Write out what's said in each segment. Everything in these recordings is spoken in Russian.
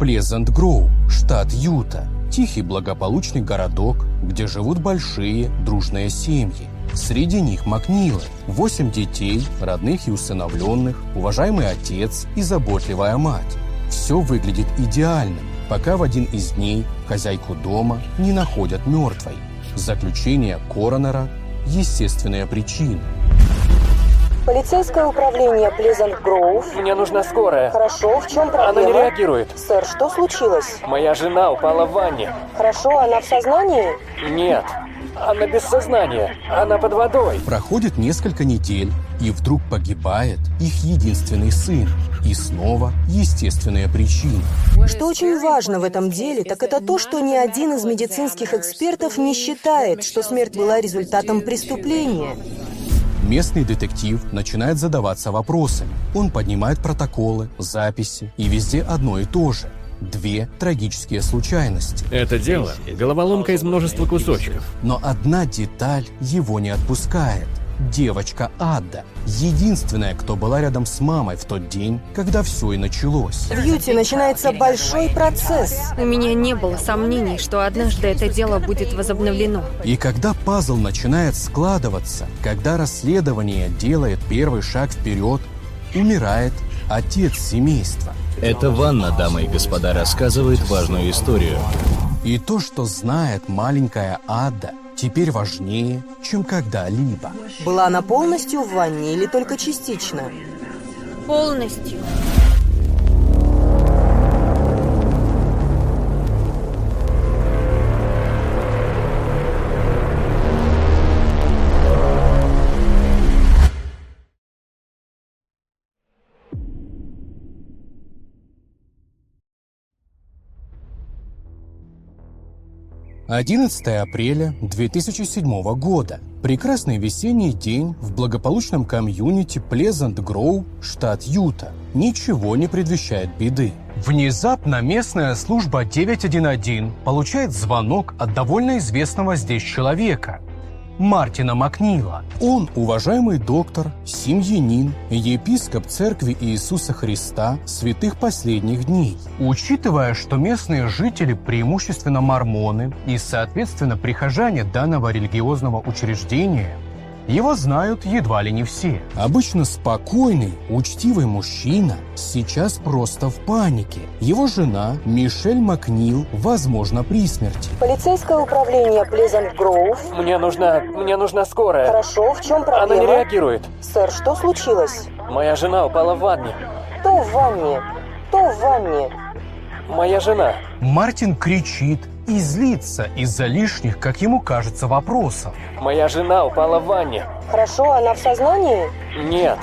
Плезант Гроу, штат Юта. Тихий благополучный городок, где живут большие дружные семьи. Среди них Макнилы, восемь детей, родных и усыновленных, уважаемый отец и заботливая мать. Все выглядит идеальным, пока в один из дней хозяйку дома не находят мертвой. Заключение коронера – естественная причина. Полицейское управление Плезант Гроув. Мне нужна скорая. Хорошо, в чем проблема? Она не реагирует. Сэр, что случилось? Моя жена упала в ванне. Хорошо, она в сознании? Нет, она без сознания. Она под водой. Проходит несколько недель, и вдруг погибает их единственный сын. И снова естественные причины. Что очень важно в этом деле, так это то, что ни один из медицинских экспертов не считает, что смерть была результатом преступления. Местный детектив начинает задаваться вопросами. Он поднимает протоколы, записи, и везде одно и то же. Две трагические случайности. Это дело – головоломка из множества кусочков. Но одна деталь его не отпускает. Девочка Ада. Единственная, кто была рядом с мамой в тот день, когда все и началось. В Юте начинается большой процесс. У меня не было сомнений, что однажды это дело будет возобновлено. И когда пазл начинает складываться, когда расследование делает первый шаг вперед, умирает отец семейства. Эта ванна, дамы и господа, рассказывает важную историю. И то, что знает маленькая Ада, теперь важнее, чем когда-либо. Была она полностью в ванне или только частично? Полностью. Одиннадцатое апреля 2007 года. Прекрасный весенний день в благополучном комьюнити Плезант Гроу, штат Юта. Ничего не предвещает беды. Внезапно местная служба 911 получает звонок от довольно известного здесь человека. Мартина Макнила. Он уважаемый доктор, семьянин, епископ Церкви Иисуса Христа святых последних дней. Учитывая, что местные жители преимущественно мормоны и, соответственно, прихожане данного религиозного учреждения, его знают едва ли не все. Обычно спокойный, учтивый мужчина сейчас просто в панике. Его жена, Мишель Макнил, возможно, при смерти. Полицейское управление Плезант Гроув. Мне нужна... Мне нужна скорая. Хорошо, в чем проблема? Она не реагирует. Сэр, что случилось? Моя жена упала в ванне. Кто в ванне? Кто в ванне? Моя жена. Мартин кричит и злится из-за лишних, как ему кажется, вопросов. Моя жена упала в ванне. Хорошо, она в сознании? Нет,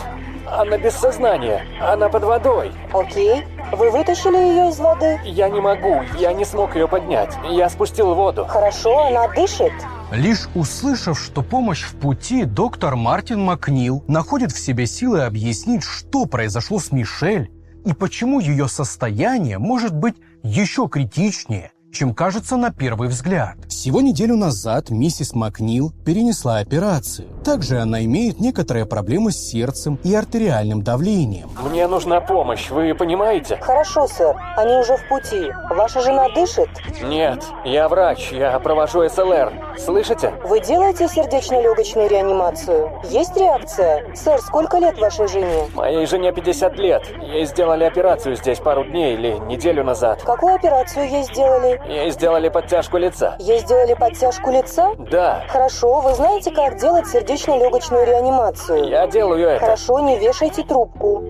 она без сознания. Она под водой. Окей. Вы вытащили ее из воды? Я не могу, я не смог ее поднять. Я спустил воду. Хорошо, она дышит? Лишь услышав, что помощь в пути, доктор Мартин Макнил находит в себе силы объяснить, что произошло с Мишель и почему ее состояние может быть еще критичнее, чем кажется на первый взгляд. Всего неделю назад миссис Макнил перенесла операцию. Также она имеет некоторые проблемы с сердцем и артериальным давлением. Мне нужна помощь, вы понимаете? Хорошо, сэр. Они уже в пути. Ваша жена дышит? Нет, я врач, я провожу СЛР. Слышите? Вы делаете сердечно-легочную реанимацию? Есть реакция? Сэр, сколько лет вашей жене? Моей жене 50 лет. Ей сделали операцию здесь пару дней или неделю назад. Какую операцию ей сделали? Ей сделали подтяжку лица. Ей сделали подтяжку лица? Да. Хорошо, вы знаете, как делать сердечно-легочную реанимацию? Я делаю это. Хорошо, не вешайте трубку.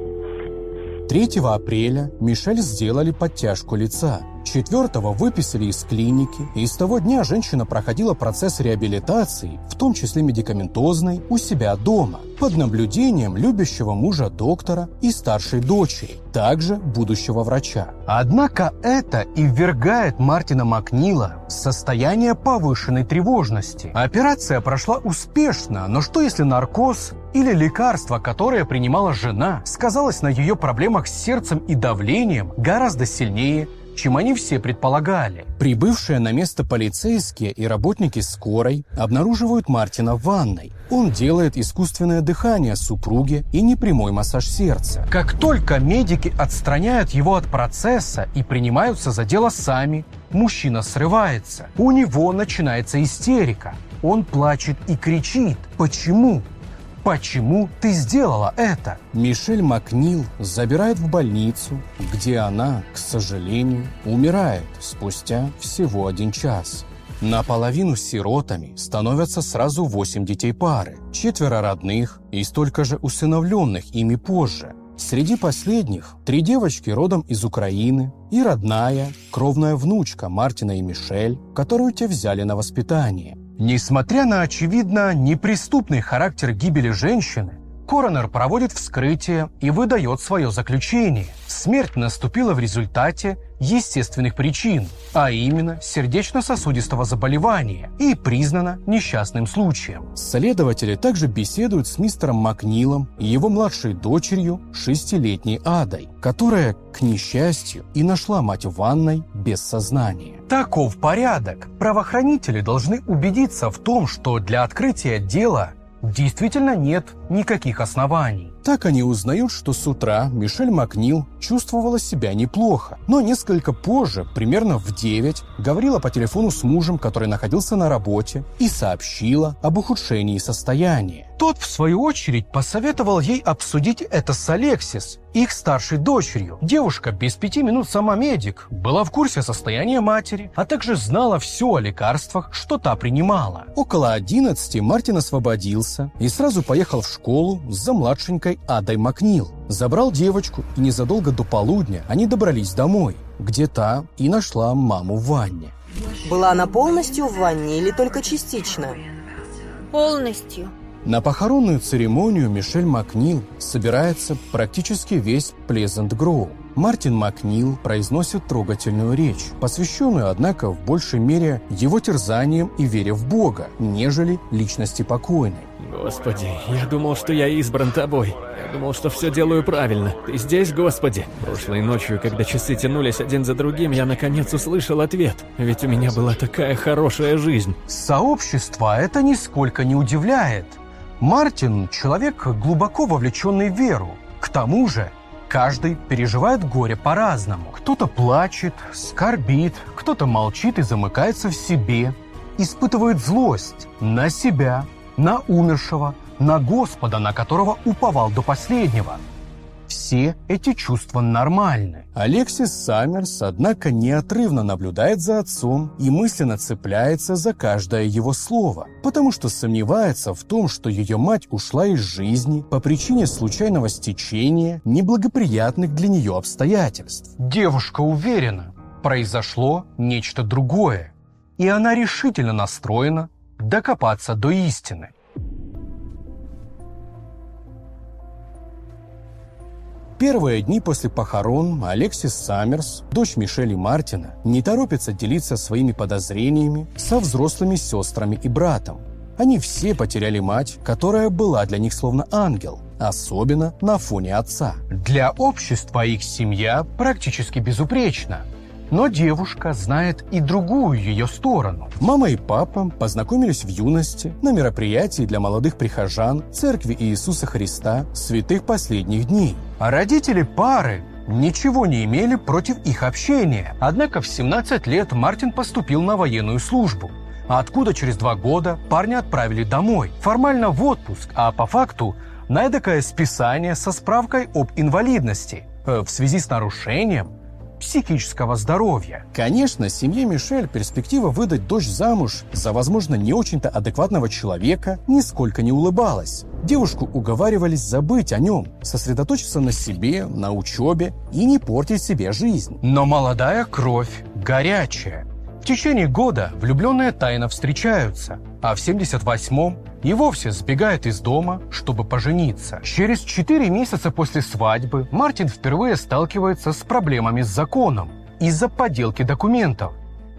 3 апреля Мишель сделали подтяжку лица. 4 выписали из клиники, и с того дня женщина проходила процесс реабилитации, в том числе медикаментозной, у себя дома, под наблюдением любящего мужа доктора и старшей дочери, также будущего врача. Однако это и ввергает Мартина Макнила в состояние повышенной тревожности. Операция прошла успешно, но что если наркоз или лекарство, которое принимала жена, сказалось на ее проблемах с сердцем и давлением гораздо сильнее, чем они все предполагали. Прибывшие на место полицейские и работники скорой обнаруживают Мартина в ванной. Он делает искусственное дыхание супруге и непрямой массаж сердца. Как только медики отстраняют его от процесса и принимаются за дело сами, мужчина срывается. У него начинается истерика. Он плачет и кричит. Почему? Почему ты сделала это? Мишель Макнил забирает в больницу, где она, к сожалению, умирает спустя всего один час. Наполовину сиротами становятся сразу восемь детей пары, четверо родных и столько же усыновленных ими позже. Среди последних три девочки родом из Украины и родная, кровная внучка Мартина и Мишель, которую те взяли на воспитание – Несмотря на очевидно неприступный характер гибели женщины, Коронер проводит вскрытие и выдает свое заключение. Смерть наступила в результате естественных причин, а именно сердечно-сосудистого заболевания и признана несчастным случаем. Следователи также беседуют с мистером Макнилом и его младшей дочерью, шестилетней Адой, которая, к несчастью, и нашла мать в ванной без сознания. Таков порядок. Правоохранители должны убедиться в том, что для открытия дела действительно нет никаких оснований. Так они узнают, что с утра Мишель Макнил чувствовала себя неплохо, но несколько позже, примерно в 9, говорила по телефону с мужем, который находился на работе, и сообщила об ухудшении состояния. Тот, в свою очередь, посоветовал ей обсудить это с Алексис, их старшей дочерью. Девушка без пяти минут сама медик, была в курсе состояния матери, а также знала все о лекарствах, что та принимала. Около 11 Мартин освободился и сразу поехал в школу за младшенькой Адой Макнил. Забрал девочку, и незадолго до полудня они добрались домой, где та и нашла маму в ванне. Была она полностью в ванне или только частично? Полностью. На похоронную церемонию Мишель Макнил собирается практически весь Плезент Гроу. Мартин Макнил произносит трогательную речь, посвященную, однако, в большей мере его терзаниям и вере в Бога, нежели личности покойной. Господи, я думал, что я избран тобой. Я думал, что все делаю правильно. Ты здесь, Господи? Прошлой ночью, когда часы тянулись один за другим, я наконец услышал ответ. Ведь у меня была такая хорошая жизнь. Сообщество это нисколько не удивляет. Мартин – человек, глубоко вовлеченный в веру. К тому же, Каждый переживает горе по-разному. Кто-то плачет, скорбит, кто-то молчит и замыкается в себе, испытывает злость на себя, на умершего, на Господа, на которого уповал до последнего – все эти чувства нормальны. Алексис Саммерс, однако, неотрывно наблюдает за отцом и мысленно цепляется за каждое его слово, потому что сомневается в том, что ее мать ушла из жизни по причине случайного стечения неблагоприятных для нее обстоятельств. Девушка уверена, произошло нечто другое, и она решительно настроена докопаться до истины. Первые дни после похорон Алексис Саммерс, дочь Мишели Мартина, не торопится делиться своими подозрениями со взрослыми сестрами и братом. Они все потеряли мать, которая была для них словно ангел, особенно на фоне отца. Для общества их семья практически безупречна – но девушка знает и другую ее сторону. Мама и папа познакомились в юности на мероприятии для молодых прихожан Церкви Иисуса Христа святых последних дней. А родители пары ничего не имели против их общения. Однако в 17 лет Мартин поступил на военную службу. А откуда через два года парня отправили домой. Формально в отпуск, а по факту на эдакое списание со справкой об инвалидности э, в связи с нарушением психического здоровья. Конечно, семье Мишель перспектива выдать дочь замуж за, возможно, не очень-то адекватного человека нисколько не улыбалась. Девушку уговаривались забыть о нем, сосредоточиться на себе, на учебе и не портить себе жизнь. Но молодая кровь горячая. В течение года влюбленные тайно встречаются, а в 78-м и вовсе сбегает из дома, чтобы пожениться. Через 4 месяца после свадьбы Мартин впервые сталкивается с проблемами с законом из-за подделки документов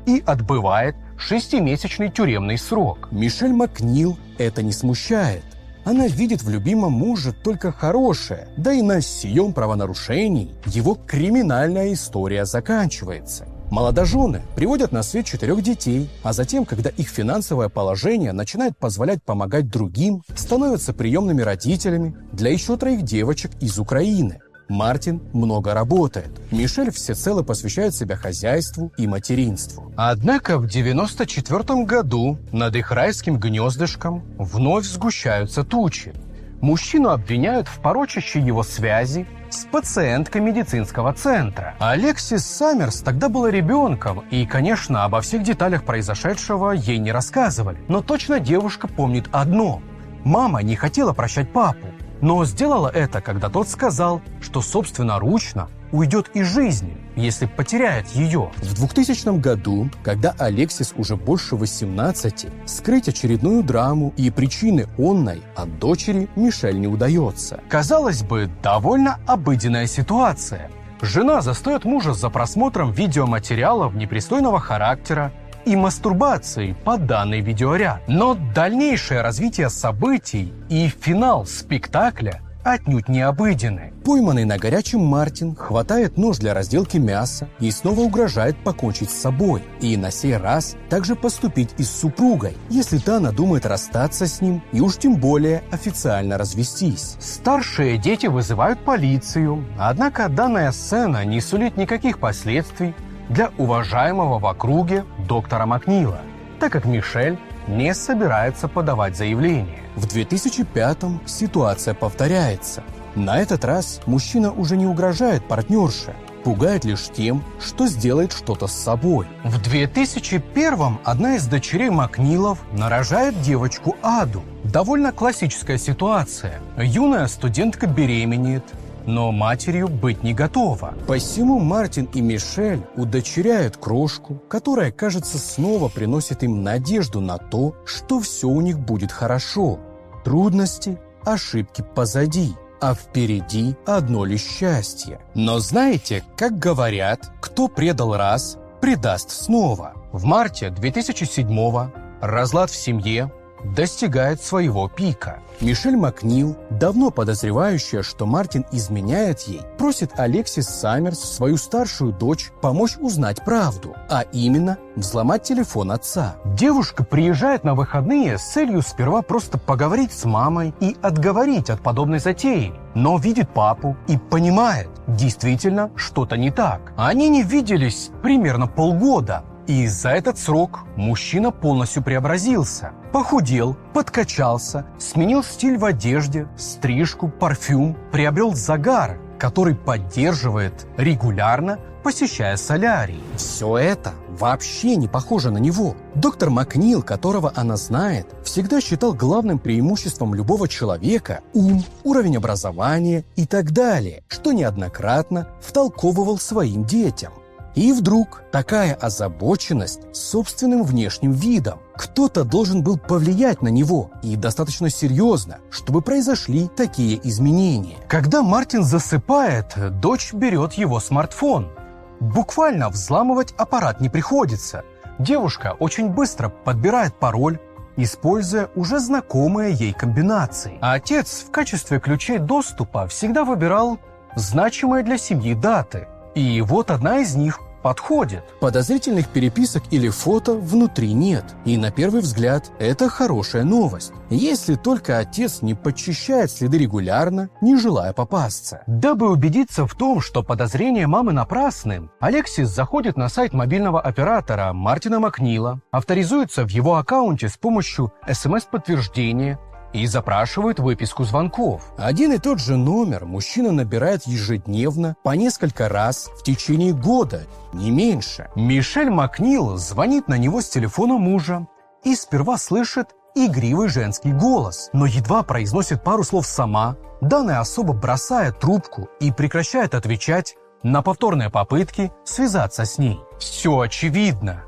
и отбывает шестимесячный тюремный срок. Мишель Макнил это не смущает. Она видит в любимом муже только хорошее, да и на сием правонарушений его криминальная история заканчивается. Молодожены приводят на свет четырех детей, а затем, когда их финансовое положение начинает позволять помогать другим, становятся приемными родителями для еще троих девочек из Украины. Мартин много работает. Мишель всецело посвящает себя хозяйству и материнству. Однако в 94 году над их райским гнездышком вновь сгущаются тучи. Мужчину обвиняют в порочащей его связи с пациенткой медицинского центра. Алексис Саммерс тогда была ребенком, и, конечно, обо всех деталях произошедшего ей не рассказывали. Но точно девушка помнит одно. Мама не хотела прощать папу, но сделала это, когда тот сказал, что собственноручно уйдет из жизни, если потеряет ее. В 2000 году, когда Алексис уже больше 18, скрыть очередную драму и причины онной от дочери Мишель не удается. Казалось бы, довольно обыденная ситуация. Жена застает мужа за просмотром видеоматериалов непристойного характера, и мастурбацией по данной видеоряд. Но дальнейшее развитие событий и финал спектакля отнюдь не обыденны. Пойманный на горячем Мартин хватает нож для разделки мяса и снова угрожает покончить с собой. И на сей раз также поступить и с супругой, если та надумает расстаться с ним и уж тем более официально развестись. Старшие дети вызывают полицию, однако данная сцена не сулит никаких последствий для уважаемого в округе доктора Макнила, так как Мишель не собирается подавать заявление. В 2005-м ситуация повторяется. На этот раз мужчина уже не угрожает партнерше, пугает лишь тем, что сделает что-то с собой. В 2001-м одна из дочерей Макнилов нарожает девочку Аду. Довольно классическая ситуация. Юная студентка беременеет, но матерью быть не готова. Посему Мартин и Мишель удочеряют крошку, которая, кажется, снова приносит им надежду на то, что все у них будет хорошо. Трудности, ошибки позади, а впереди одно лишь счастье. Но знаете, как говорят, кто предал раз, предаст снова. В марте 2007-го разлад в семье достигает своего пика. Мишель Макнил, давно подозревающая, что Мартин изменяет ей, просит Алексис Саммерс, свою старшую дочь, помочь узнать правду, а именно взломать телефон отца. Девушка приезжает на выходные с целью сперва просто поговорить с мамой и отговорить от подобной затеи, но видит папу и понимает, действительно что-то не так. Они не виделись примерно полгода, и за этот срок мужчина полностью преобразился. Похудел, подкачался, сменил стиль в одежде, стрижку, парфюм, приобрел загар, который поддерживает регулярно, посещая солярий. Все это вообще не похоже на него. Доктор Макнил, которого она знает, всегда считал главным преимуществом любого человека ум, уровень образования и так далее, что неоднократно втолковывал своим детям. И вдруг такая озабоченность собственным внешним видом. Кто-то должен был повлиять на него, и достаточно серьезно, чтобы произошли такие изменения. Когда Мартин засыпает, дочь берет его смартфон. Буквально взламывать аппарат не приходится. Девушка очень быстро подбирает пароль, используя уже знакомые ей комбинации. А отец в качестве ключей доступа всегда выбирал значимые для семьи даты. И вот одна из них подходит. Подозрительных переписок или фото внутри нет. И на первый взгляд это хорошая новость. Если только отец не подчищает следы регулярно, не желая попасться. Дабы убедиться в том, что подозрения мамы напрасны, Алексис заходит на сайт мобильного оператора Мартина Макнила, авторизуется в его аккаунте с помощью смс-подтверждения и запрашивают выписку звонков. Один и тот же номер мужчина набирает ежедневно по несколько раз в течение года, не меньше. Мишель Макнил звонит на него с телефона мужа и сперва слышит игривый женский голос, но едва произносит пару слов сама, данная особа бросает трубку и прекращает отвечать на повторные попытки связаться с ней. Все очевидно.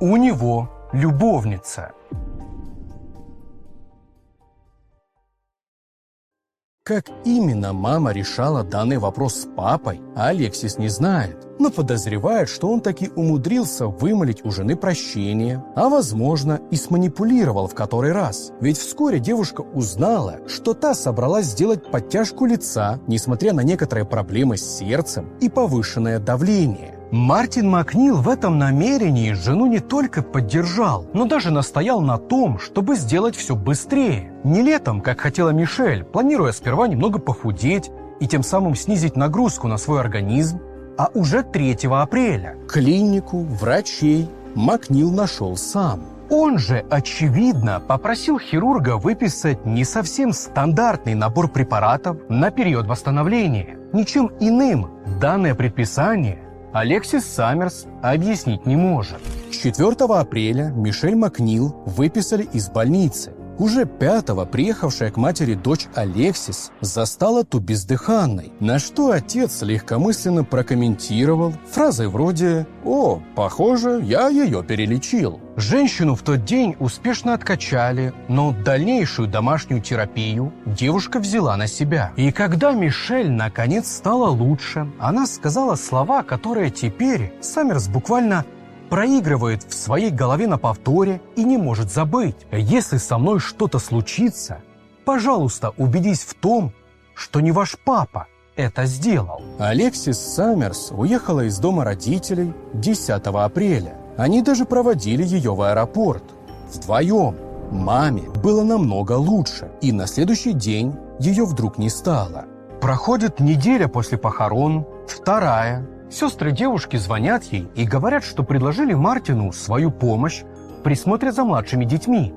У него любовница – Как именно мама решала данный вопрос с папой, Алексис не знает, но подозревает, что он таки умудрился вымолить у жены прощение, а возможно и сманипулировал в который раз. Ведь вскоре девушка узнала, что та собралась сделать подтяжку лица, несмотря на некоторые проблемы с сердцем и повышенное давление. Мартин Макнил в этом намерении жену не только поддержал, но даже настоял на том, чтобы сделать все быстрее. Не летом, как хотела Мишель, планируя сперва немного похудеть и тем самым снизить нагрузку на свой организм, а уже 3 апреля. Клинику, врачей Макнил нашел сам. Он же, очевидно, попросил хирурга выписать не совсем стандартный набор препаратов на период восстановления. Ничем иным данное предписание Алексис Саммерс объяснить не может. 4 апреля Мишель Макнил выписали из больницы. Уже пятого приехавшая к матери дочь Алексис застала ту бездыханной, на что отец легкомысленно прокомментировал фразой вроде «О, похоже, я ее перелечил». Женщину в тот день успешно откачали, но дальнейшую домашнюю терапию девушка взяла на себя. И когда Мишель наконец стала лучше, она сказала слова, которые теперь Саммерс буквально проигрывает в своей голове на повторе и не может забыть. Если со мной что-то случится, пожалуйста, убедись в том, что не ваш папа это сделал. Алексис Саммерс уехала из дома родителей 10 апреля. Они даже проводили ее в аэропорт. Вдвоем. Маме было намного лучше, и на следующий день ее вдруг не стало. Проходит неделя после похорон, вторая, Сестры девушки звонят ей и говорят, что предложили Мартину свою помощь в присмотре за младшими детьми.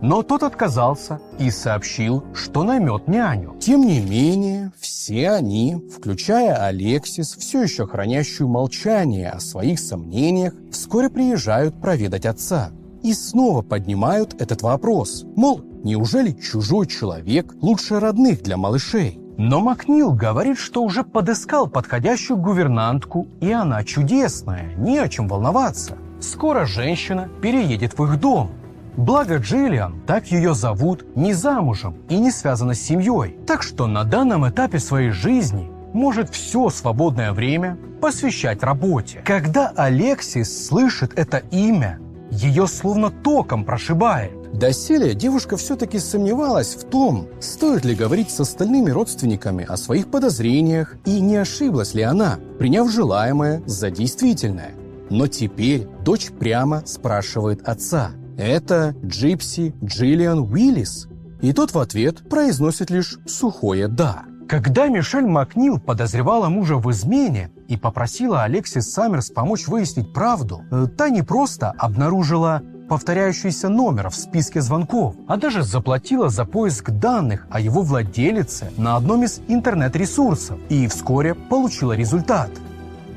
Но тот отказался и сообщил, что наймет няню. Тем не менее, все они, включая Алексис, все еще хранящую молчание о своих сомнениях, вскоре приезжают проведать отца. И снова поднимают этот вопрос. Мол, неужели чужой человек лучше родных для малышей? Но Макнил говорит, что уже подыскал подходящую гувернантку, и она чудесная, не о чем волноваться. Скоро женщина переедет в их дом. Благо Джиллиан, так ее зовут, не замужем и не связана с семьей. Так что на данном этапе своей жизни может все свободное время посвящать работе. Когда Алексис слышит это имя, ее словно током прошибает. Доселе девушка все-таки сомневалась в том, стоит ли говорить с остальными родственниками о своих подозрениях и не ошиблась ли она, приняв желаемое за действительное. Но теперь дочь прямо спрашивает отца. Это Джипси Джиллиан Уиллис? И тот в ответ произносит лишь сухое «да». Когда Мишель Макнил подозревала мужа в измене и попросила Алексис Саммерс помочь выяснить правду, э, та не просто обнаружила повторяющийся номер в списке звонков, а даже заплатила за поиск данных о его владелице на одном из интернет-ресурсов и вскоре получила результат.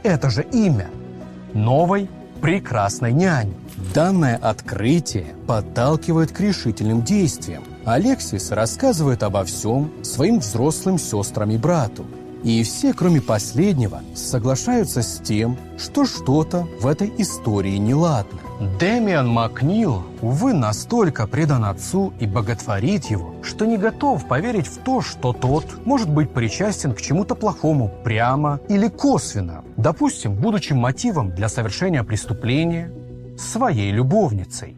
Это же имя новой прекрасной няни. Данное открытие подталкивает к решительным действиям. Алексис рассказывает обо всем своим взрослым сестрам и брату. И все, кроме последнего, соглашаются с тем, что что-то в этой истории неладно. Дэмиан Макнил, увы, настолько предан отцу и боготворит его, что не готов поверить в то, что тот может быть причастен к чему-то плохому прямо или косвенно, допустим, будучи мотивом для совершения преступления своей любовницей.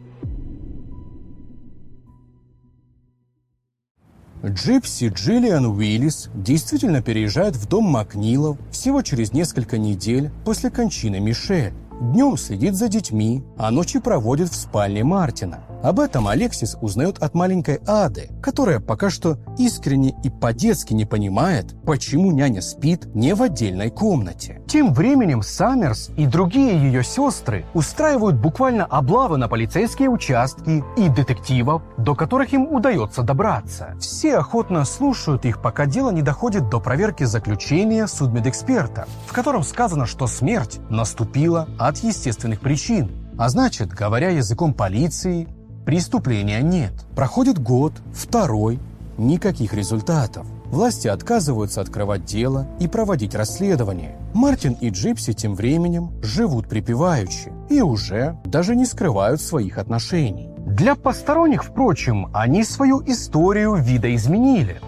Джипси Джиллиан Уиллис действительно переезжает в дом Макнилов всего через несколько недель после кончины Мишель. Днем следит за детьми, а ночи проводит в спальне Мартина. Об этом Алексис узнает от маленькой Ады, которая пока что искренне и по-детски не понимает, почему няня спит не в отдельной комнате. Тем временем Саммерс и другие ее сестры устраивают буквально облавы на полицейские участки и детективов, до которых им удается добраться. Все охотно слушают их, пока дело не доходит до проверки заключения судмедэксперта, в котором сказано, что смерть наступила от естественных причин. А значит, говоря языком полиции, Преступления нет. Проходит год, второй, никаких результатов. Власти отказываются открывать дело и проводить расследование. Мартин и Джипси тем временем живут припеваючи и уже даже не скрывают своих отношений. Для посторонних, впрочем, они свою историю видоизменили.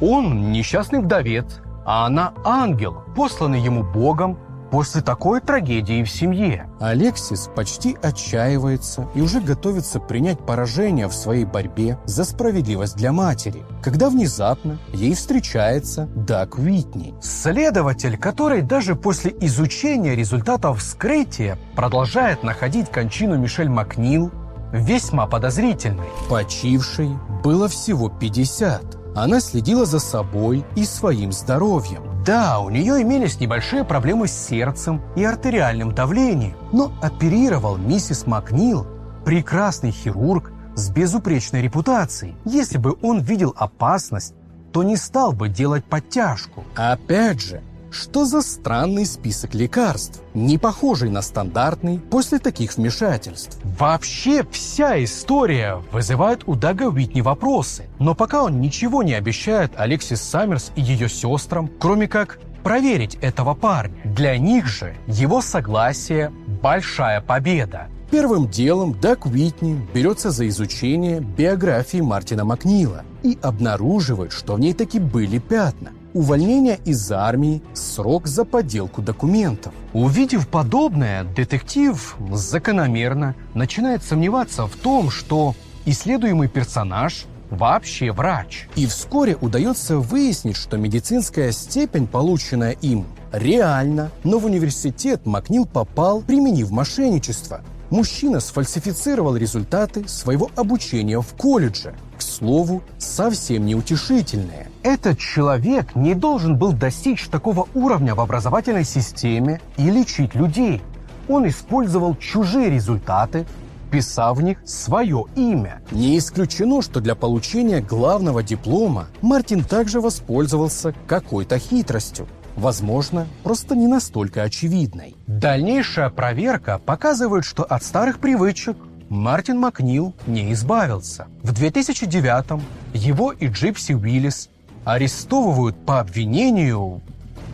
Он несчастный вдовец, а она ангел, посланный ему Богом после такой трагедии в семье. Алексис почти отчаивается и уже готовится принять поражение в своей борьбе за справедливость для матери, когда внезапно ей встречается Даг Уитни. Следователь, который даже после изучения результатов вскрытия продолжает находить кончину Мишель Макнил весьма подозрительной. Почившей было всего 50. Она следила за собой и своим здоровьем. Да, у нее имелись небольшие проблемы с сердцем и артериальным давлением, но оперировал миссис Макнил, прекрасный хирург с безупречной репутацией. Если бы он видел опасность, то не стал бы делать подтяжку. Опять же, что за странный список лекарств, не похожий на стандартный после таких вмешательств? Вообще вся история вызывает у Дага Уитни вопросы. Но пока он ничего не обещает Алексис Саммерс и ее сестрам, кроме как проверить этого парня. Для них же его согласие – большая победа. Первым делом Даг Уитни берется за изучение биографии Мартина Макнила и обнаруживает, что в ней таки были пятна – увольнение из армии, срок за подделку документов. Увидев подобное, детектив закономерно начинает сомневаться в том, что исследуемый персонаж вообще врач. И вскоре удается выяснить, что медицинская степень, полученная им, реально, но в университет Макнил попал, применив мошенничество. Мужчина сфальсифицировал результаты своего обучения в колледже. Слову, совсем неутешительное. Этот человек не должен был достичь такого уровня в образовательной системе и лечить людей. Он использовал чужие результаты, вписав в них свое имя. Не исключено, что для получения главного диплома Мартин также воспользовался какой-то хитростью. Возможно, просто не настолько очевидной. Дальнейшая проверка показывает, что от старых привычек Мартин Макнил не избавился. В 2009 его и Джипси Уиллис арестовывают по обвинению...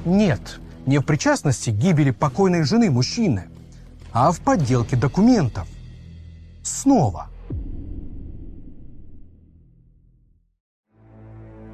Нет, не в причастности к гибели покойной жены мужчины, а в подделке документов. Снова.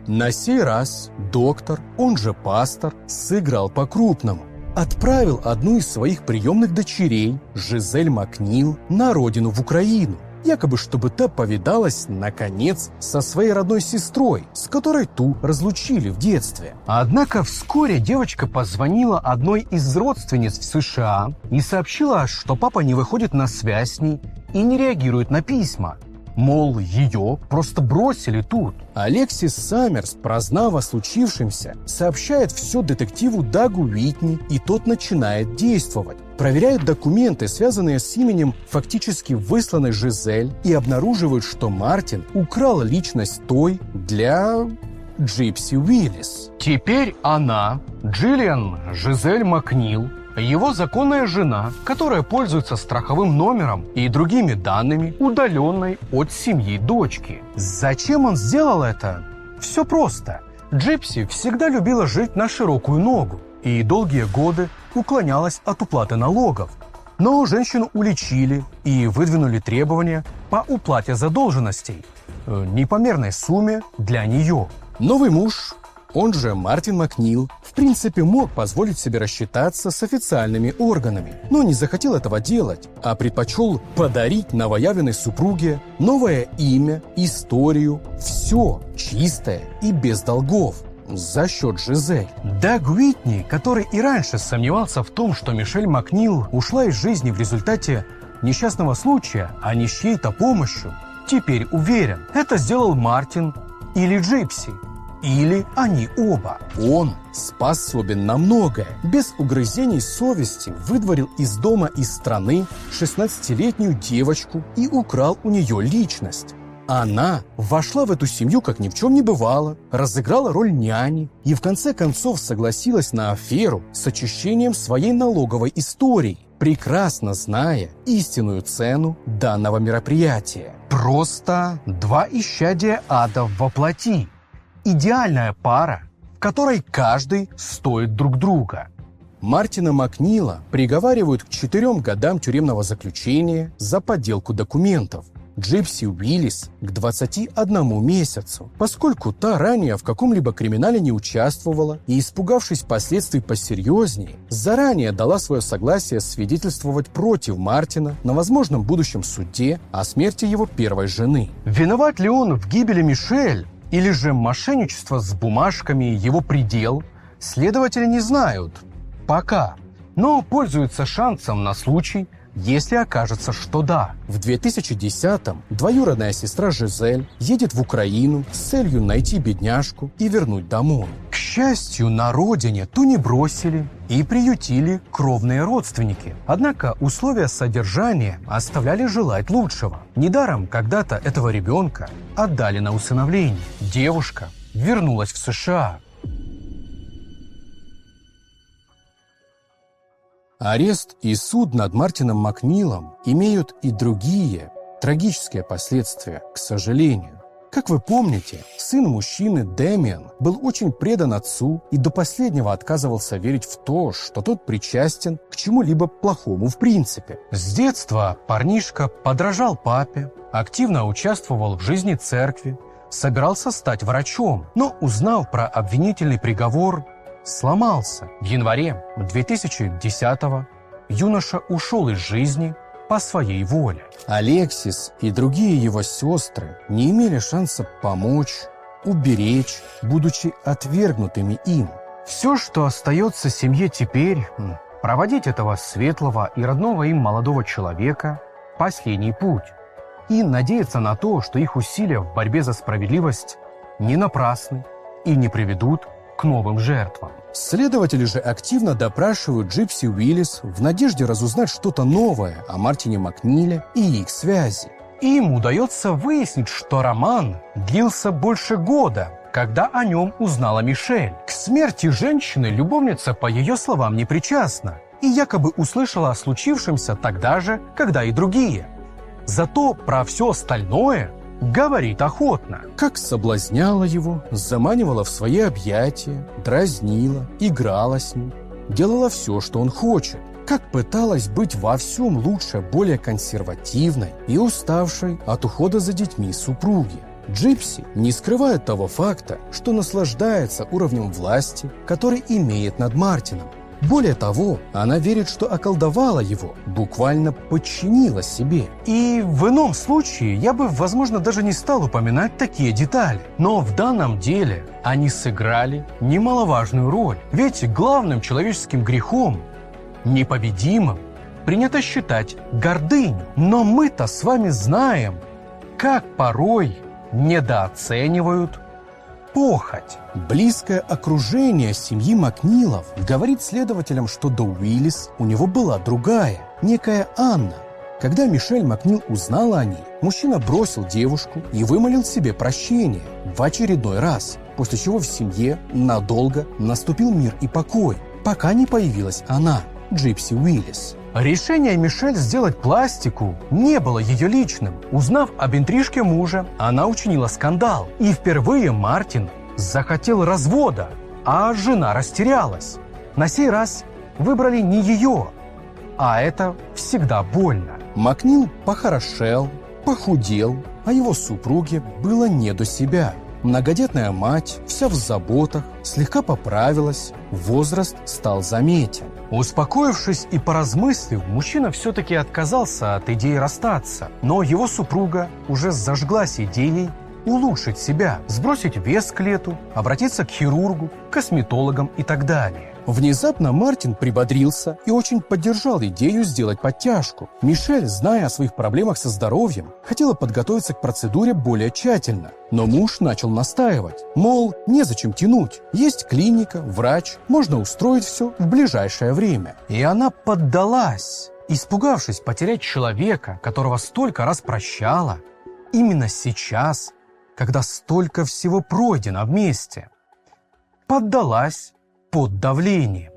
На сей раз доктор, он же пастор, сыграл по-крупному. Отправил одну из своих приемных дочерей, Жизель Макнил, на родину в Украину, якобы чтобы та повидалась, наконец, со своей родной сестрой, с которой ту разлучили в детстве. Однако вскоре девочка позвонила одной из родственниц в США и сообщила, что папа не выходит на связь с ней и не реагирует на письма. Мол, ее просто бросили тут. Алексис Саммерс, прознав о случившемся, сообщает все детективу Дагу Уитни, и тот начинает действовать. Проверяет документы, связанные с именем фактически высланной Жизель, и обнаруживает, что Мартин украл личность той для Джипси Уиллис. Теперь она, Джиллиан Жизель Макнил, его законная жена, которая пользуется страховым номером и другими данными, удаленной от семьи дочки. Зачем он сделал это? Все просто. Джипси всегда любила жить на широкую ногу и долгие годы уклонялась от уплаты налогов. Но женщину уличили и выдвинули требования по уплате задолженностей, э, непомерной сумме для нее. Новый муж он же Мартин Макнил, в принципе мог позволить себе рассчитаться с официальными органами, но не захотел этого делать, а предпочел подарить новоявленной супруге новое имя, историю, все чистое и без долгов за счет Жизель. Даг Уитни, который и раньше сомневался в том, что Мишель Макнил ушла из жизни в результате несчастного случая, а не с чьей-то помощью, теперь уверен, это сделал Мартин или Джипси. Или они оба. Он способен на многое. Без угрызений совести выдворил из дома и страны 16-летнюю девочку и украл у нее личность. Она вошла в эту семью, как ни в чем не бывало, разыграла роль няни и в конце концов согласилась на аферу с очищением своей налоговой истории, прекрасно зная истинную цену данного мероприятия. Просто два исчадия ада воплоти идеальная пара, в которой каждый стоит друг друга. Мартина Макнила приговаривают к четырем годам тюремного заключения за подделку документов. Джипси Уиллис к 21 месяцу, поскольку та ранее в каком-либо криминале не участвовала и, испугавшись последствий посерьезнее, заранее дала свое согласие свидетельствовать против Мартина на возможном будущем суде о смерти его первой жены. Виноват ли он в гибели Мишель или же мошенничество с бумажками его предел, следователи не знают. Пока. Но пользуются шансом на случай, если окажется, что да. В 2010-м двоюродная сестра Жизель едет в Украину с целью найти бедняжку и вернуть домой. К счастью, на родине ту не бросили и приютили кровные родственники. Однако условия содержания оставляли желать лучшего. Недаром когда-то этого ребенка отдали на усыновление. Девушка вернулась в США, Арест и суд над Мартином Макнилом имеют и другие трагические последствия, к сожалению. Как вы помните, сын мужчины Дэмиан был очень предан отцу и до последнего отказывался верить в то, что тот причастен к чему-либо плохому в принципе. С детства парнишка подражал папе, активно участвовал в жизни церкви, собирался стать врачом, но, узнав про обвинительный приговор, сломался. В январе 2010-го юноша ушел из жизни по своей воле. Алексис и другие его сестры не имели шанса помочь, уберечь, будучи отвергнутыми им. Все, что остается семье теперь, проводить этого светлого и родного им молодого человека – последний путь. И надеяться на то, что их усилия в борьбе за справедливость не напрасны и не приведут к новым жертвам. Следователи же активно допрашивают Джипси Уиллис в надежде разузнать что-то новое о Мартине Макниле и их связи. Им удается выяснить, что роман длился больше года, когда о нем узнала Мишель. К смерти женщины любовница, по ее словам, не причастна и якобы услышала о случившемся тогда же, когда и другие. Зато про все остальное говорит охотно. Как соблазняла его, заманивала в свои объятия, дразнила, играла с ним, делала все, что он хочет. Как пыталась быть во всем лучше, более консервативной и уставшей от ухода за детьми супруги. Джипси не скрывает того факта, что наслаждается уровнем власти, который имеет над Мартином, более того, она верит, что околдовала его, буквально подчинила себе. И в ином случае я бы, возможно, даже не стал упоминать такие детали. Но в данном деле они сыграли немаловажную роль. Ведь главным человеческим грехом, непобедимым, принято считать гордыню. Но мы-то с вами знаем, как порой недооценивают похоть. Близкое окружение семьи Макнилов говорит следователям, что до Уиллис у него была другая, некая Анна. Когда Мишель Макнил узнала о ней, мужчина бросил девушку и вымолил себе прощение в очередной раз, после чего в семье надолго наступил мир и покой, пока не появилась она, Джипси Уиллис. Решение Мишель сделать пластику не было ее личным. Узнав об интрижке мужа, она учинила скандал. И впервые Мартин захотел развода, а жена растерялась. На сей раз выбрали не ее, а это всегда больно. Макнил похорошел, похудел, а его супруге было не до себя. Многодетная мать, вся в заботах, слегка поправилась, возраст стал заметен. Успокоившись и поразмыслив, мужчина все-таки отказался от идеи расстаться, но его супруга уже зажглась идеей улучшить себя, сбросить вес к лету, обратиться к хирургу, косметологам и так далее. Внезапно Мартин прибодрился и очень поддержал идею сделать подтяжку. Мишель, зная о своих проблемах со здоровьем, хотела подготовиться к процедуре более тщательно. Но муж начал настаивать, мол, незачем тянуть. Есть клиника, врач, можно устроить все в ближайшее время. И она поддалась. Испугавшись потерять человека, которого столько раз прощала, именно сейчас, когда столько всего пройдено вместе, поддалась под давлением.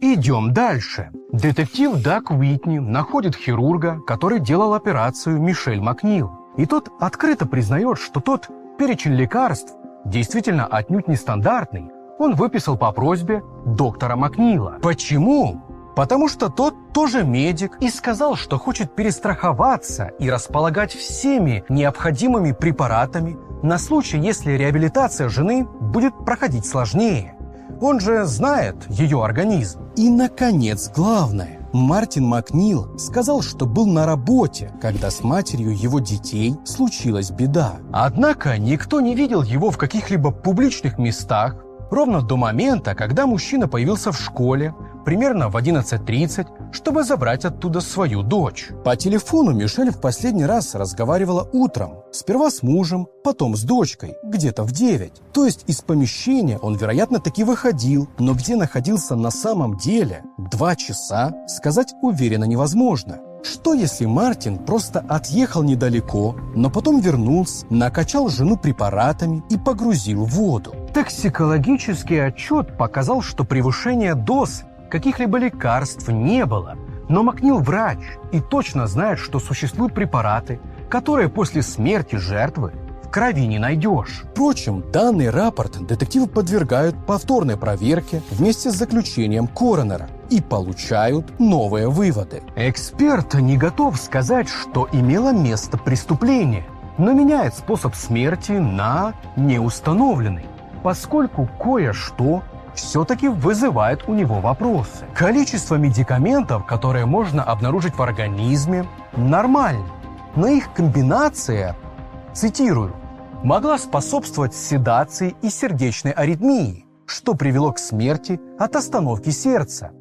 Идем дальше. Детектив Дак Уитни находит хирурга, который делал операцию Мишель Макнил. И тот открыто признает, что тот перечень лекарств действительно отнюдь нестандартный. Он выписал по просьбе доктора Макнила. Почему? потому что тот тоже медик и сказал, что хочет перестраховаться и располагать всеми необходимыми препаратами на случай, если реабилитация жены будет проходить сложнее. Он же знает ее организм. И, наконец, главное. Мартин Макнил сказал, что был на работе, когда с матерью его детей случилась беда. Однако никто не видел его в каких-либо публичных местах, ровно до момента, когда мужчина появился в школе, примерно в 11.30, чтобы забрать оттуда свою дочь. По телефону Мишель в последний раз разговаривала утром. Сперва с мужем, потом с дочкой, где-то в 9. То есть из помещения он, вероятно, таки выходил, но где находился на самом деле два часа, сказать уверенно невозможно. Что если Мартин просто отъехал недалеко, но потом вернулся, накачал жену препаратами и погрузил в воду? Токсикологический отчет показал, что превышение доз каких-либо лекарств не было. Но Макнил врач и точно знает, что существуют препараты, которые после смерти жертвы в крови не найдешь. Впрочем, данный рапорт детективы подвергают повторной проверке вместе с заключением коронера и получают новые выводы. Эксперт не готов сказать, что имело место преступление, но меняет способ смерти на неустановленный, поскольку кое-что все-таки вызывает у него вопросы. Количество медикаментов, которые можно обнаружить в организме, нормально, но их комбинация, цитирую, могла способствовать седации и сердечной аритмии, что привело к смерти от остановки сердца.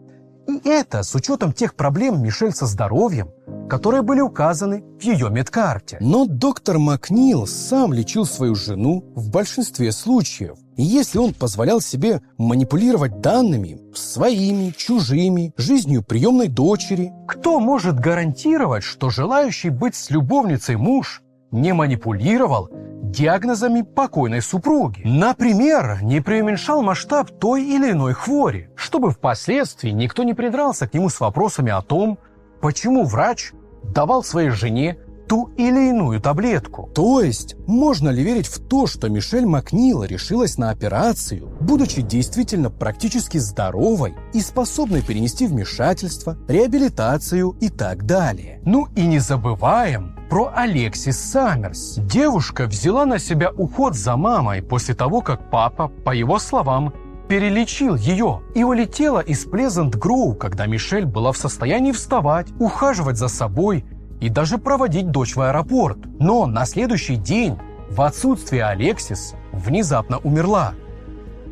И это с учетом тех проблем Мишель со здоровьем, которые были указаны в ее медкарте. Но доктор Макнил сам лечил свою жену в большинстве случаев. И если он позволял себе манипулировать данными, своими, чужими, жизнью приемной дочери, кто может гарантировать, что желающий быть с любовницей муж не манипулировал диагнозами покойной супруги. Например, не преуменьшал масштаб той или иной хвори, чтобы впоследствии никто не придрался к нему с вопросами о том, почему врач давал своей жене ту или иную таблетку. То есть, можно ли верить в то, что Мишель Макнила решилась на операцию, будучи действительно практически здоровой и способной перенести вмешательство, реабилитацию и так далее? Ну и не забываем про Алексис Саммерс. Девушка взяла на себя уход за мамой после того, как папа, по его словам, перелечил ее и улетела из Плезант Гроу, когда Мишель была в состоянии вставать, ухаживать за собой и даже проводить дочь в аэропорт. Но на следующий день, в отсутствие Алексис, внезапно умерла.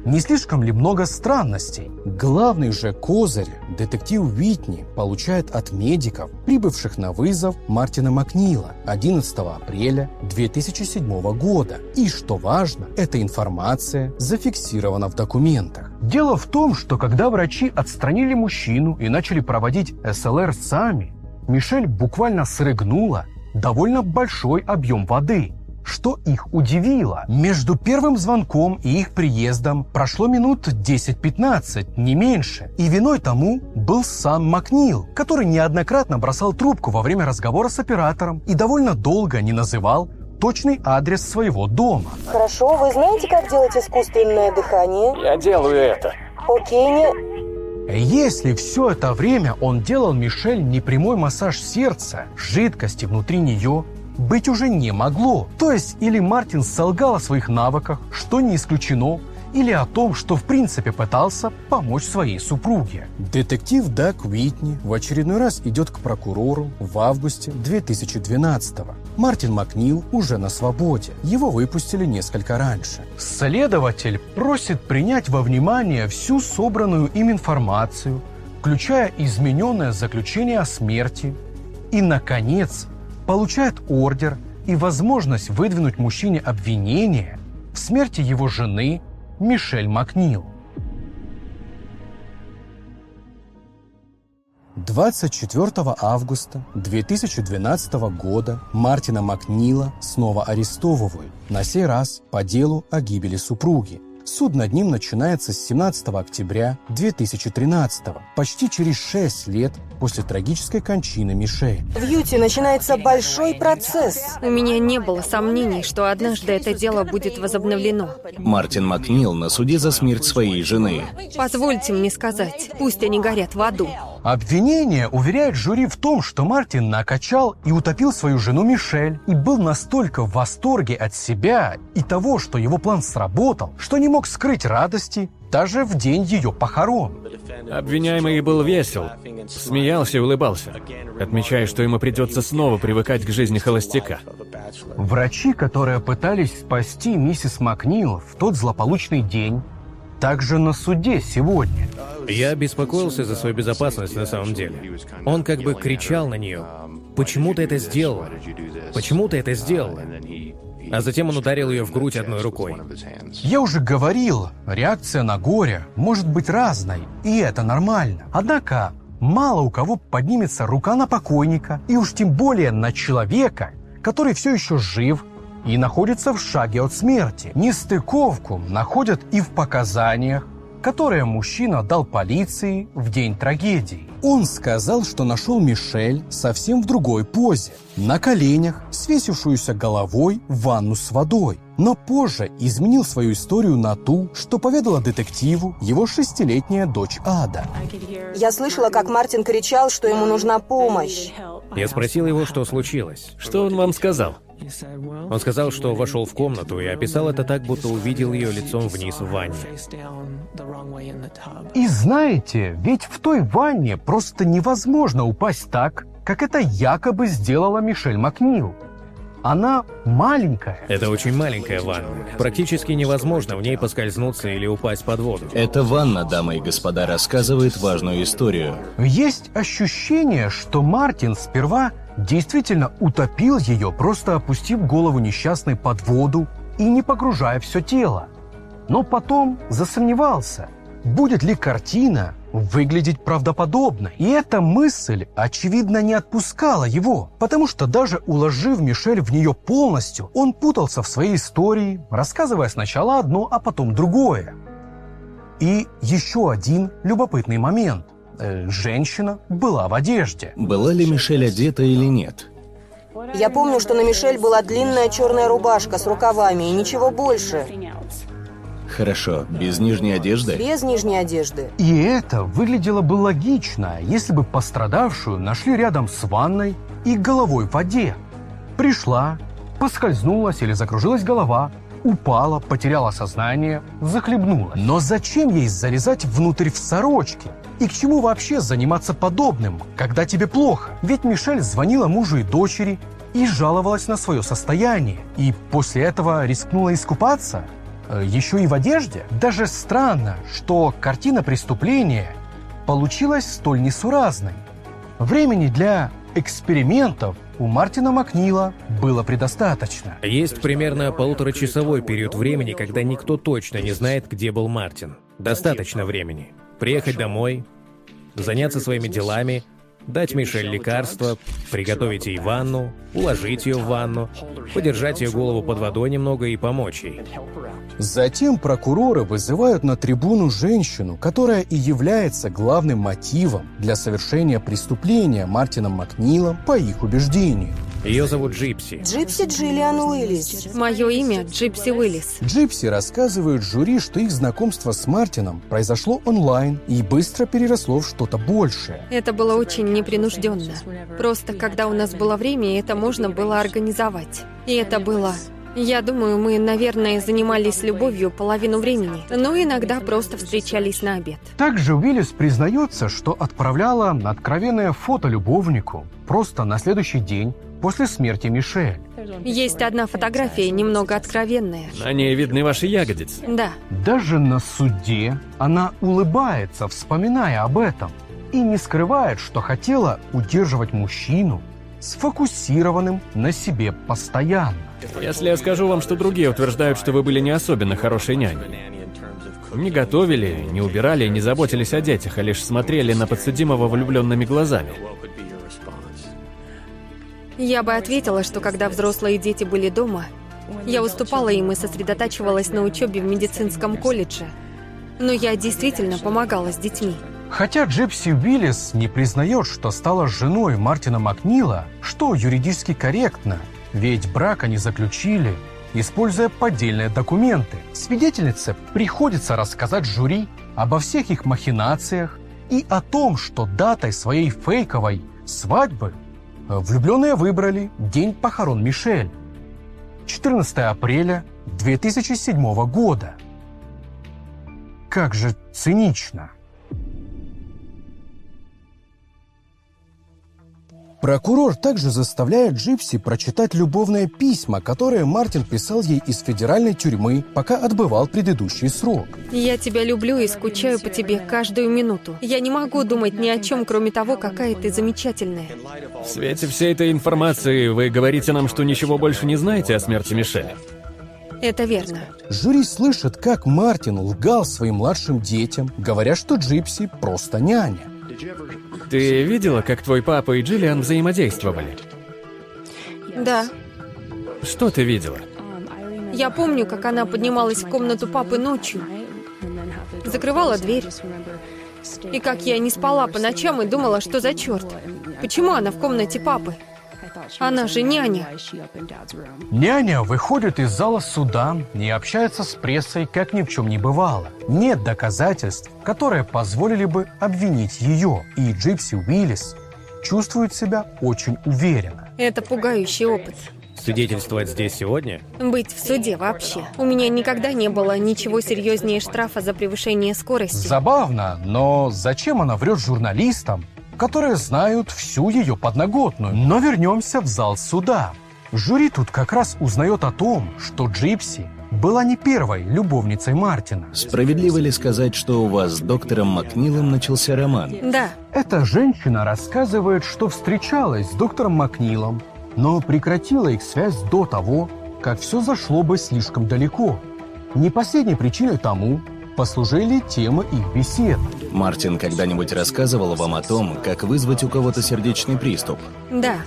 Не слишком ли много странностей? Главный же козырь детектив Уитни получает от медиков, прибывших на вызов Мартина Макнила 11 апреля 2007 года. И что важно, эта информация зафиксирована в документах. Дело в том, что когда врачи отстранили мужчину и начали проводить СЛР сами, Мишель буквально срыгнула довольно большой объем воды – что их удивило. Между первым звонком и их приездом прошло минут 10-15, не меньше. И виной тому был сам Макнил, который неоднократно бросал трубку во время разговора с оператором и довольно долго не называл точный адрес своего дома. Хорошо, вы знаете, как делать искусственное дыхание? Я делаю это. Окей, не... Если все это время он делал Мишель непрямой массаж сердца, жидкости внутри нее, быть уже не могло. То есть или Мартин солгал о своих навыках, что не исключено, или о том, что в принципе пытался помочь своей супруге. Детектив Дак Уитни в очередной раз идет к прокурору в августе 2012 -го. Мартин Макнил уже на свободе. Его выпустили несколько раньше. Следователь просит принять во внимание всю собранную им информацию, включая измененное заключение о смерти и, наконец, получает ордер и возможность выдвинуть мужчине обвинение в смерти его жены Мишель Макнил. 24 августа 2012 года Мартина Макнила снова арестовывают, на сей раз по делу о гибели супруги. Суд над ним начинается с 17 октября 2013 почти через 6 лет после трагической кончины Мишель. В Юте начинается большой процесс. У меня не было сомнений, что однажды это дело будет возобновлено. Мартин Макнил на суде за смерть своей жены. Позвольте мне сказать, пусть они горят в аду. Обвинение уверяет жюри в том, что Мартин накачал и утопил свою жену Мишель и был настолько в восторге от себя и того, что его план сработал, что не мог скрыть радости даже в день ее похорон. Обвиняемый был весел, смеялся и улыбался, отмечая, что ему придется снова привыкать к жизни холостяка. Врачи, которые пытались спасти миссис Макнил в тот злополучный день, также на суде сегодня. Я беспокоился за свою безопасность на самом деле. Он как бы кричал на нее. «Почему ты это сделала? Почему ты это сделала?» А затем он ударил ее в грудь одной рукой. Я уже говорил, реакция на горе может быть разной, и это нормально. Однако, мало у кого поднимется рука на покойника, и уж тем более на человека, который все еще жив и находится в шаге от смерти. Нестыковку находят и в показаниях, которые мужчина дал полиции в день трагедии. Он сказал, что нашел Мишель совсем в другой позе, на коленях, свесившуюся головой в ванну с водой. Но позже изменил свою историю на ту, что поведала детективу его шестилетняя дочь Ада. Я слышала, как Мартин кричал, что ему нужна помощь. Я спросил его, что случилось. Что он вам сказал? Он сказал, что вошел в комнату и описал это так, будто увидел ее лицом вниз в ванне. И знаете, ведь в той ванне просто невозможно упасть так, как это якобы сделала Мишель Макнил. Она маленькая. Это очень маленькая ванна. Практически невозможно в ней поскользнуться или упасть под воду. Эта ванна, дамы и господа, рассказывает важную историю. Есть ощущение, что Мартин сперва действительно утопил ее, просто опустив голову несчастной под воду и не погружая все тело. Но потом засомневался, будет ли картина выглядеть правдоподобно. И эта мысль, очевидно, не отпускала его, потому что даже уложив Мишель в нее полностью, он путался в своей истории, рассказывая сначала одно, а потом другое. И еще один любопытный момент. Э, женщина была в одежде. Была ли Мишель одета или нет? Я помню, что на Мишель была длинная черная рубашка с рукавами и ничего больше. Хорошо, без нижней одежды? Без нижней одежды. И это выглядело бы логично, если бы пострадавшую нашли рядом с ванной и головой в воде. Пришла, поскользнулась или закружилась голова, упала, потеряла сознание, захлебнулась. Но зачем ей залезать внутрь в сорочке? И к чему вообще заниматься подобным, когда тебе плохо? Ведь Мишель звонила мужу и дочери и жаловалась на свое состояние. И после этого рискнула искупаться? Э, Еще и в одежде? Даже странно, что картина преступления получилась столь несуразной. Времени для экспериментов у Мартина Макнила было предостаточно. Есть примерно полуторачасовой период времени, когда никто точно не знает, где был Мартин. Достаточно времени. Приехать домой, заняться своими делами, дать Мишель лекарство, приготовить ей ванну, уложить ее в ванну, подержать ее голову под водой немного и помочь ей. Затем прокуроры вызывают на трибуну женщину, которая и является главным мотивом для совершения преступления Мартином Макнилом по их убеждению. Ее зовут Джипси. Джипси Джиллиан Уиллис. Мое имя Джипси Уиллис. Джипси рассказывают жюри, что их знакомство с Мартином произошло онлайн и быстро переросло в что-то большее. Это было очень непринужденно. Просто когда у нас было время, это можно было организовать. И это было... Я думаю, мы, наверное, занимались любовью половину времени, но иногда просто встречались на обед. Также Уиллис признается, что отправляла откровенное фото любовнику просто на следующий день после смерти Мишель. Есть одна фотография, немного откровенная. На ней видны ваши ягодицы. Да, Даже на суде она улыбается, вспоминая об этом, и не скрывает, что хотела удерживать мужчину сфокусированным на себе постоянно. Если я скажу вам, что другие утверждают, что вы были не особенно хорошей няней. Не готовили, не убирали, не заботились о детях, а лишь смотрели на подсудимого влюбленными глазами. я бы ответила, что когда взрослые дети были дома, я уступала им и сосредотачивалась на учебе в медицинском колледже. Но я действительно помогала с детьми. Хотя Джипси Уиллис не признает, что стала женой Мартина Макнила, что юридически корректно, ведь брак они заключили, используя поддельные документы. Свидетельнице приходится рассказать жюри обо всех их махинациях и о том, что датой своей фейковой свадьбы влюбленные выбрали день похорон Мишель. 14 апреля 2007 года. Как же цинично. Прокурор также заставляет Джипси прочитать любовные письма, которые Мартин писал ей из федеральной тюрьмы, пока отбывал предыдущий срок. Я тебя люблю и скучаю по тебе каждую минуту. Я не могу думать ни о чем, кроме того, какая ты замечательная. В свете всей этой информации вы говорите нам, что ничего больше не знаете о смерти Мишеля? Это верно. Жюри слышит, как Мартин лгал своим младшим детям, говоря, что Джипси просто няня. Ты видела, как твой папа и Джиллиан взаимодействовали? Да. Что ты видела? Я помню, как она поднималась в комнату папы ночью, закрывала дверь. И как я не спала по ночам и думала, что за черт. Почему она в комнате папы? Она же няня. Няня выходит из зала суда и общается с прессой, как ни в чем не бывало. Нет доказательств, которые позволили бы обвинить ее. И Джипси Уиллис чувствует себя очень уверенно. Это пугающий опыт. Свидетельствовать здесь сегодня? Быть в суде вообще. У меня никогда не было ничего серьезнее штрафа за превышение скорости. Забавно, но зачем она врет журналистам, которые знают всю ее подноготную. Но вернемся в зал суда. Жюри тут как раз узнает о том, что Джипси была не первой любовницей Мартина. Справедливо ли сказать, что у вас с доктором Макнилом начался роман? Да. Эта женщина рассказывает, что встречалась с доктором Макнилом, но прекратила их связь до того, как все зашло бы слишком далеко. Не последней причиной тому послужили темы их бесед. Мартин когда-нибудь рассказывал вам о том, как вызвать у кого-то сердечный приступ? Да.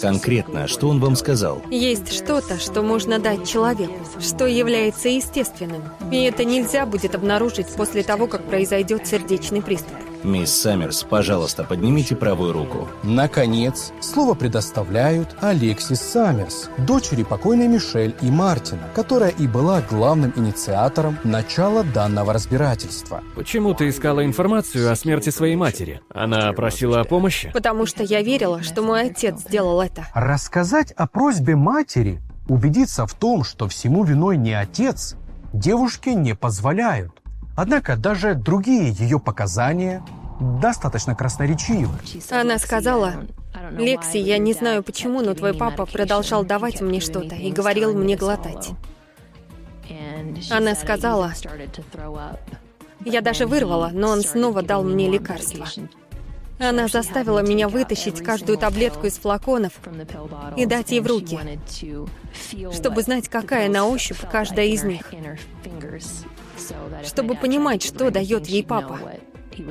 Конкретно, что он вам сказал? Есть что-то, что можно дать человеку, что является естественным. И это нельзя будет обнаружить после того, как произойдет сердечный приступ. Мисс Саммерс, пожалуйста, поднимите правую руку. Наконец, слово предоставляют Алексис Саммерс, дочери покойной Мишель и Мартина, которая и была главным инициатором начала данного разбирательства. Почему ты искала информацию о смерти своей матери? Она просила о помощи? Потому что я верила, что мой отец сделал это. Рассказать о просьбе матери, убедиться в том, что всему виной не отец, девушке не позволяют. Однако даже другие ее показания достаточно красноречивы. Она сказала, «Лекси, я не знаю почему, но твой папа продолжал давать мне что-то и говорил мне глотать». Она сказала, «Я даже вырвала, но он снова дал мне лекарство». Она заставила меня вытащить каждую таблетку из флаконов и дать ей в руки, чтобы знать, какая на ощупь каждая из них чтобы понимать, что дает ей папа.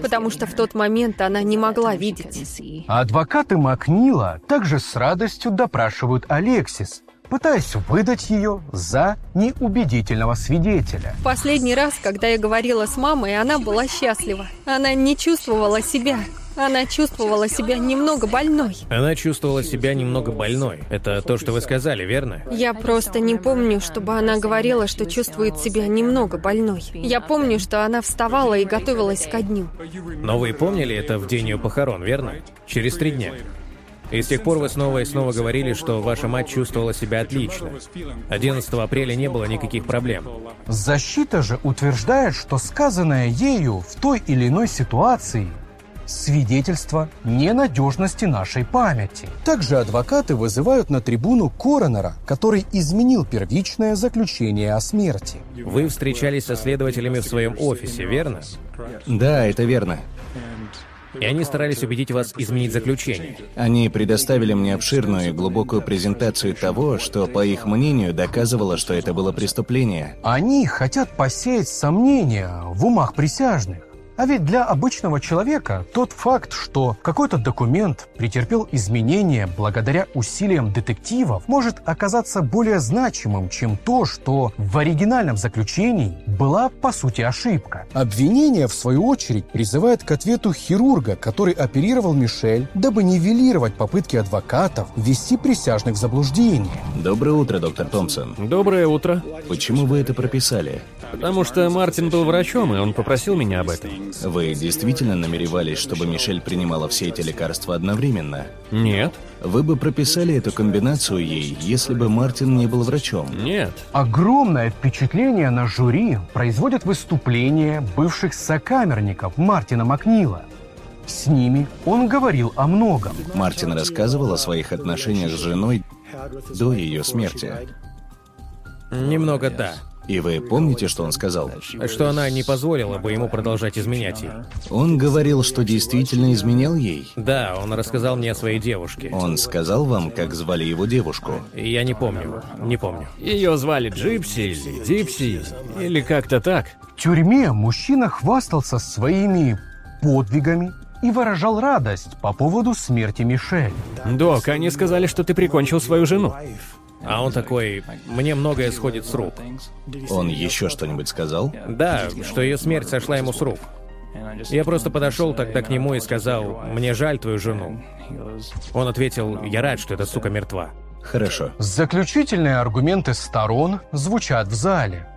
Потому что в тот момент она не могла видеть. Адвокаты Макнила также с радостью допрашивают Алексис, пытаясь выдать ее за неубедительного свидетеля. Последний раз, когда я говорила с мамой, она была счастлива. Она не чувствовала себя она чувствовала себя немного больной. Она чувствовала себя немного больной. Это то, что вы сказали, верно? Я просто не помню, чтобы она говорила, что чувствует себя немного больной. Я помню, что она вставала и готовилась ко дню. Но вы помнили это в день ее похорон, верно? Через три дня. И с тех пор вы снова и снова говорили, что ваша мать чувствовала себя отлично. 11 апреля не было никаких проблем. Защита же утверждает, что сказанное ею в той или иной ситуации свидетельство ненадежности нашей памяти. Также адвокаты вызывают на трибуну коронера, который изменил первичное заключение о смерти. Вы встречались со следователями в своем офисе, верно? Да, это верно. И они старались убедить вас изменить заключение. Они предоставили мне обширную и глубокую презентацию того, что, по их мнению, доказывало, что это было преступление. Они хотят посеять сомнения в умах присяжных. А ведь для обычного человека тот факт, что какой-то документ претерпел изменения благодаря усилиям детективов, может оказаться более значимым, чем то, что в оригинальном заключении была по сути ошибка. Обвинение, в свою очередь, призывает к ответу хирурга, который оперировал Мишель, дабы нивелировать попытки адвокатов ввести присяжных в заблуждение. Доброе утро, доктор Томпсон. Доброе утро. Почему вы это прописали? Потому что Мартин был врачом, и он попросил меня об этом. Вы действительно намеревались, чтобы Мишель принимала все эти лекарства одновременно? Нет. Вы бы прописали эту комбинацию ей, если бы Мартин не был врачом? Нет. Огромное впечатление на жюри производят выступления бывших сокамерников Мартина Макнила. С ними он говорил о многом. Мартин рассказывал о своих отношениях с женой до ее смерти. Немного да. И вы помните, что он сказал? Что она не позволила бы ему продолжать изменять ей. Он говорил, что действительно изменял ей. Да, он рассказал мне о своей девушке. Он сказал вам, как звали его девушку? Я не помню, не помню. Ее звали Джипси или Дипси, или как-то так. В тюрьме мужчина хвастался своими подвигами и выражал радость по поводу смерти Мишель. Док, они сказали, что ты прикончил свою жену. А он такой, мне многое сходит с рук. Он еще что-нибудь сказал? Да, что ее смерть сошла ему с рук. Я просто подошел тогда к нему и сказал, мне жаль твою жену. Он ответил, я рад, что эта сука мертва. Хорошо. Заключительные аргументы сторон звучат в зале.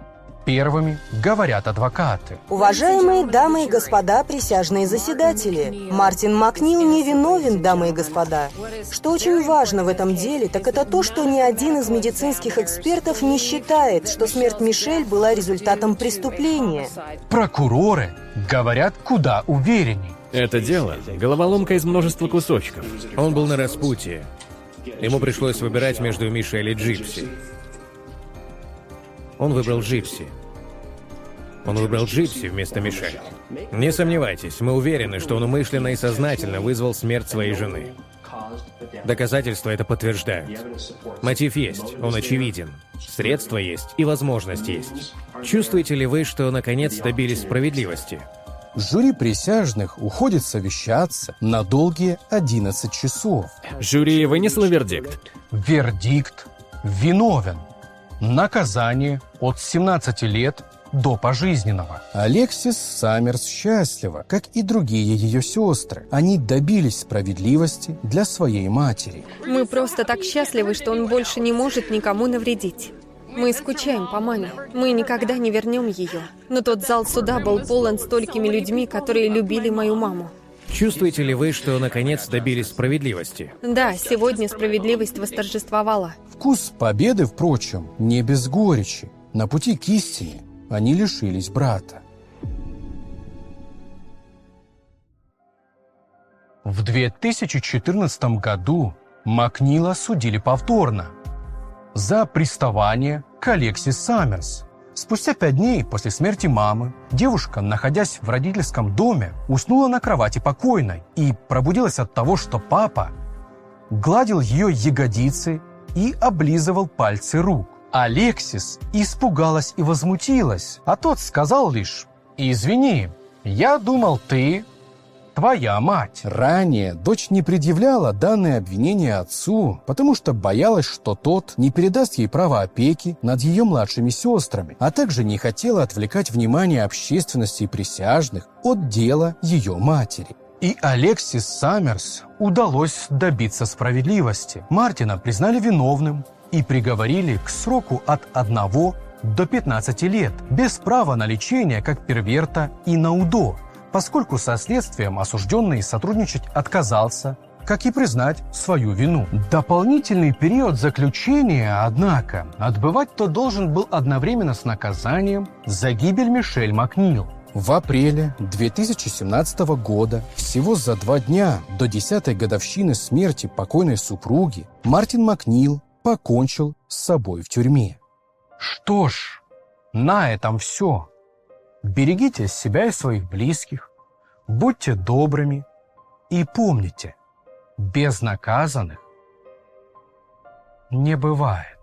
Первыми говорят адвокаты. Уважаемые дамы и господа присяжные заседатели, Мартин Макнил не виновен, дамы и господа. Что очень важно в этом деле, так это то, что ни один из медицинских экспертов не считает, что смерть Мишель была результатом преступления. Прокуроры говорят куда уверенней. Это дело — головоломка из множества кусочков. Он был на распутье. Ему пришлось выбирать между Мишель и Джипси. Он выбрал Джипси. Он выбрал Джипси вместо Мишель. Не сомневайтесь, мы уверены, что он умышленно и сознательно вызвал смерть своей жены. Доказательства это подтверждают. Мотив есть, он очевиден. Средства есть и возможность есть. Чувствуете ли вы, что наконец добились справедливости? Жюри присяжных уходит совещаться на долгие 11 часов. Жюри вынесло вердикт. Вердикт виновен. Наказание от 17 лет до пожизненного. Алексис Саммерс счастлива, как и другие ее сестры. Они добились справедливости для своей матери. Мы просто так счастливы, что он больше не может никому навредить. Мы скучаем по маме. Мы никогда не вернем ее. Но тот зал суда был полон столькими людьми, которые любили мою маму. Чувствуете ли вы, что наконец добились справедливости? Да, сегодня справедливость восторжествовала. Вкус победы, впрочем, не без горечи. На пути к истине они лишились брата. В 2014 году Макнила судили повторно за приставание к Алексис Саммерс. Спустя пять дней после смерти мамы девушка, находясь в родительском доме, уснула на кровати покойной и пробудилась от того, что папа гладил ее ягодицы и облизывал пальцы рук. Алексис испугалась и возмутилась, а тот сказал лишь «Извини, я думал, ты твоя мать». Ранее дочь не предъявляла данное обвинение отцу, потому что боялась, что тот не передаст ей право опеки над ее младшими сестрами, а также не хотела отвлекать внимание общественности и присяжных от дела ее матери. И Алексис Саммерс удалось добиться справедливости. Мартина признали виновным и приговорили к сроку от 1 до 15 лет, без права на лечение как перверта и на УДО, поскольку со следствием осужденный сотрудничать отказался, как и признать свою вину. Дополнительный период заключения, однако, отбывать-то должен был одновременно с наказанием за гибель Мишель Макнил. В апреле 2017 года, всего за два дня до 10-й годовщины смерти покойной супруги, Мартин Макнил покончил с собой в тюрьме. Что ж, на этом все. Берегите себя и своих близких, будьте добрыми и помните, безнаказанных не бывает.